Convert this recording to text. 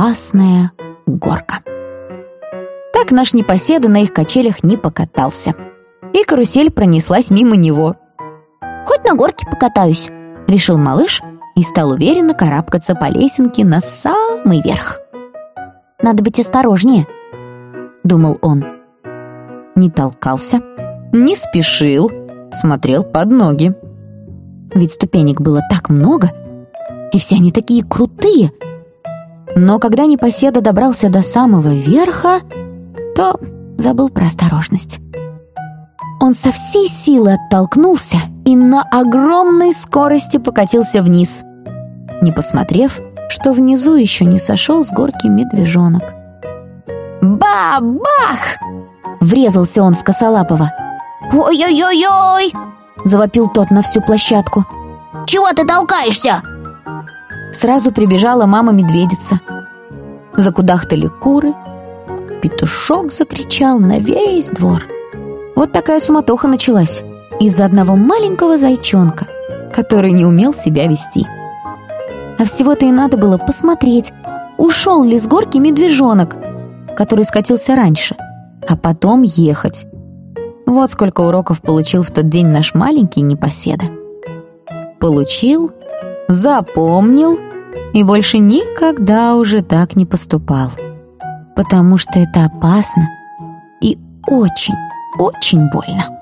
опасная горка. Так наш непоседа на их качелях не покатался. И карусель пронеслась мимо него. «Хоть на горке покатаюсь», — решил малыш и стал уверенно карабкаться по лесенке на самый верх. «Надо быть осторожнее», — думал он. Не толкался, не спешил, смотрел под ноги. Ведь ступенек было так много, и все они такие крутые. Но когда непоседа добрался до самого верха, то забыл про осторожность. Он со всей силы оттолкнулся и на огромной скорости покатился вниз, не посмотрев, что внизу еще не сошел с горки медвежонок. «Ба-бах!» — врезался он в косолапого. «Ой-ой-ой-ой!» — завопил тот на всю площадку. «Чего ты толкаешься?» Сразу прибежала мама-медведица. Закудахтали куры. Петушок закричал на весь двор. Вот такая суматоха началась из-за одного маленького зайчонка, который не умел себя вести. А всего-то и надо было посмотреть, ушел ли с горки медвежонок, который скатился раньше, а потом ехать. Вот сколько уроков получил в тот день наш маленький непоседа. Получил, запомнил и больше никогда уже так не поступал. Потому что это опасно и очень, очень больно.